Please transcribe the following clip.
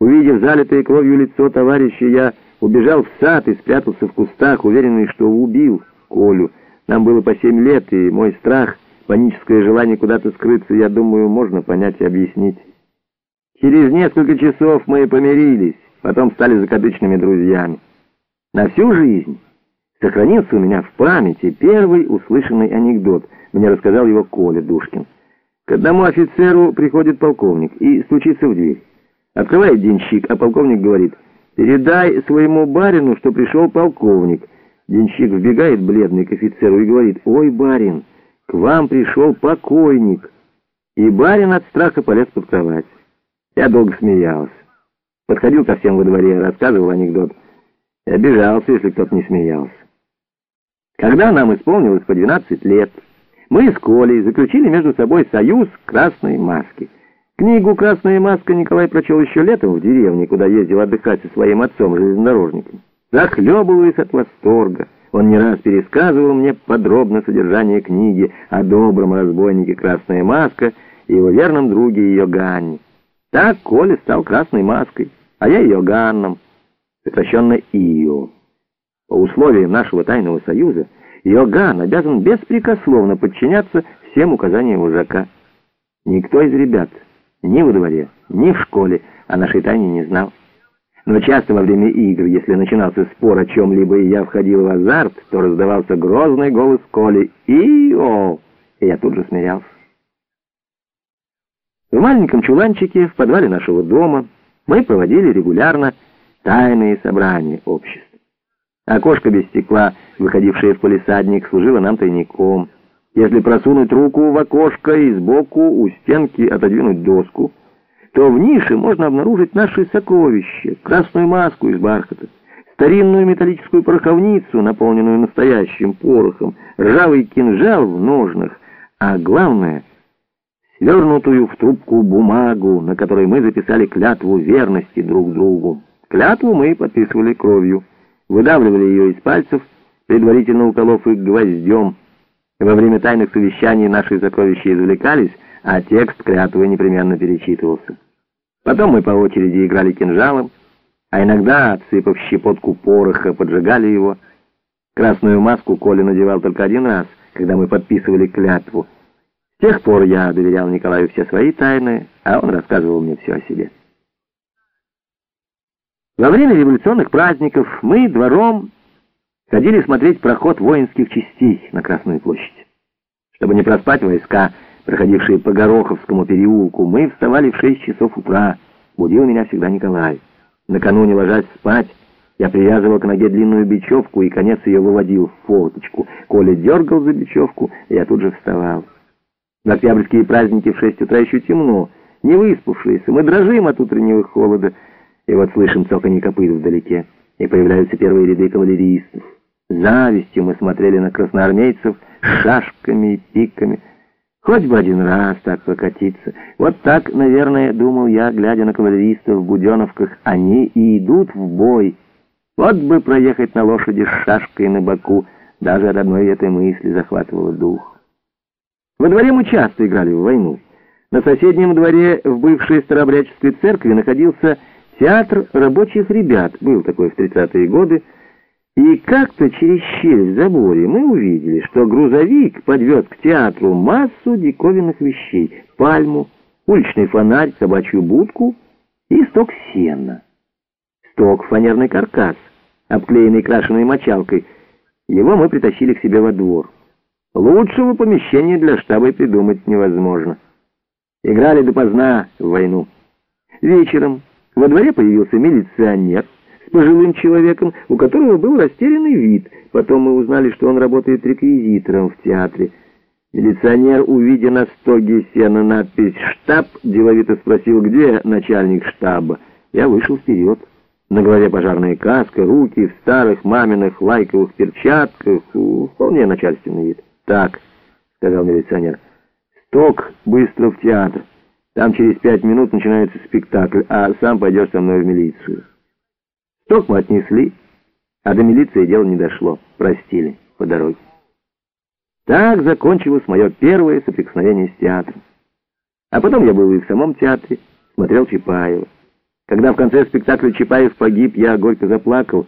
Увидев залитое кровью лицо товарища, я убежал в сад и спрятался в кустах, уверенный, что убил Колю. Нам было по семь лет, и мой страх, паническое желание куда-то скрыться, я думаю, можно понять и объяснить. Через несколько часов мы помирились, потом стали закадычными друзьями. На всю жизнь сохранился у меня в памяти первый услышанный анекдот. Мне рассказал его Коля Душкин. К одному офицеру приходит полковник и стучится в дверь. Открывает денщик, а полковник говорит, «Передай своему барину, что пришел полковник». Денщик вбегает бледный к офицеру и говорит, «Ой, барин, к вам пришел покойник». И барин от страха полез под кровать. Я долго смеялся. Подходил ко всем во дворе, рассказывал анекдот. И обижался, если кто-то не смеялся. Когда нам исполнилось по 12 лет, мы с Колей заключили между собой союз красной маски. Книгу «Красная маска» Николай прочел еще летом в деревне, куда ездил отдыхать со своим отцом, железнодорожником. Захлебываясь от восторга, он не раз пересказывал мне подробно содержание книги о добром разбойнике «Красная маска» и его верном друге ее Ганне. Так Коля стал «Красной маской», а я ее Ганном, сокращенно Ио. По условиям нашего тайного союза, Йоган обязан беспрекословно подчиняться всем указаниям вожака. Никто из ребят ни во дворе, ни в школе о нашей тайне не знал. Но часто во время игр, если начинался спор о чем-либо, и я входил в азарт, то раздавался грозный голос Коли «И-о!» и я тут же смирялся. В маленьком чуланчике в подвале нашего дома мы проводили регулярно тайные собрания общества. Окошко без стекла, выходившее в полисадник, служило нам тайником. Если просунуть руку в окошко и сбоку у стенки отодвинуть доску, то в нише можно обнаружить наши сокровища, красную маску из бархата, старинную металлическую пороховницу, наполненную настоящим порохом, ржавый кинжал в ножнах, а главное — свернутую в трубку бумагу, на которой мы записали клятву верности друг другу. Клятву мы подписывали кровью, выдавливали ее из пальцев, предварительно уколов их гвоздем, во время тайных совещаний наши сокровища извлекались, а текст клятвы непременно перечитывался. Потом мы по очереди играли кинжалом, а иногда, отсыпав щепотку пороха, поджигали его. Красную маску Коля надевал только один раз, когда мы подписывали клятву. С тех пор я доверял Николаю все свои тайны, а он рассказывал мне все о себе. Во время революционных праздников мы двором ходили смотреть проход воинских частей на Красную площадь. Чтобы не проспать войска, проходившие по Гороховскому переулку, мы вставали в шесть часов утра. Будил меня всегда Николай. Накануне, ложась спать, я привязывал к ноге длинную бечевку и конец ее выводил в форточку. Коля дергал за бечевку, и я тут же вставал. В октябрьские праздники в шесть утра еще темно, не выспавшиеся, мы дрожим от утреннего холода, и вот слышим цоканье копыт вдалеке, и появляются первые ряды кавалеристов завистью мы смотрели на красноармейцев шашками и пиками. Хоть бы один раз так прокатиться. Вот так, наверное, думал я, глядя на кавалеристов в буденовках, они и идут в бой. Вот бы проехать на лошади с шашкой на боку, даже от одной этой мысли захватывало дух. Во дворе мы часто играли в войну. На соседнем дворе в бывшей старообрядческой церкви находился театр рабочих ребят, был такой в 30-е годы, и как-то через щель в заборе мы увидели, что грузовик подвез к театру массу диковинных вещей. Пальму, уличный фонарь, собачью будку и сток сена. Сток — фанерный каркас, обклеенный крашеной мочалкой. Его мы притащили к себе во двор. Лучшего помещения для штаба придумать невозможно. Играли допоздна в войну. Вечером во дворе появился милиционер — пожилым человеком, у которого был растерянный вид. Потом мы узнали, что он работает реквизитором в театре. Милиционер, увидя на стоге сена надпись «Штаб», деловито спросил, где начальник штаба. Я вышел вперед. На голове пожарная каска, руки в старых маминых лайковых перчатках. Вполне начальственный вид. «Так», — сказал милиционер, — «сток быстро в театр. Там через пять минут начинается спектакль, а сам пойдешь со мной в милицию». Ток мы отнесли, а до милиции дело не дошло. Простили по дороге. Так закончилось мое первое соприкосновение с театром. А потом я был и в самом театре, смотрел Чапаева. Когда в конце спектакля Чапаев погиб, я горько заплакал,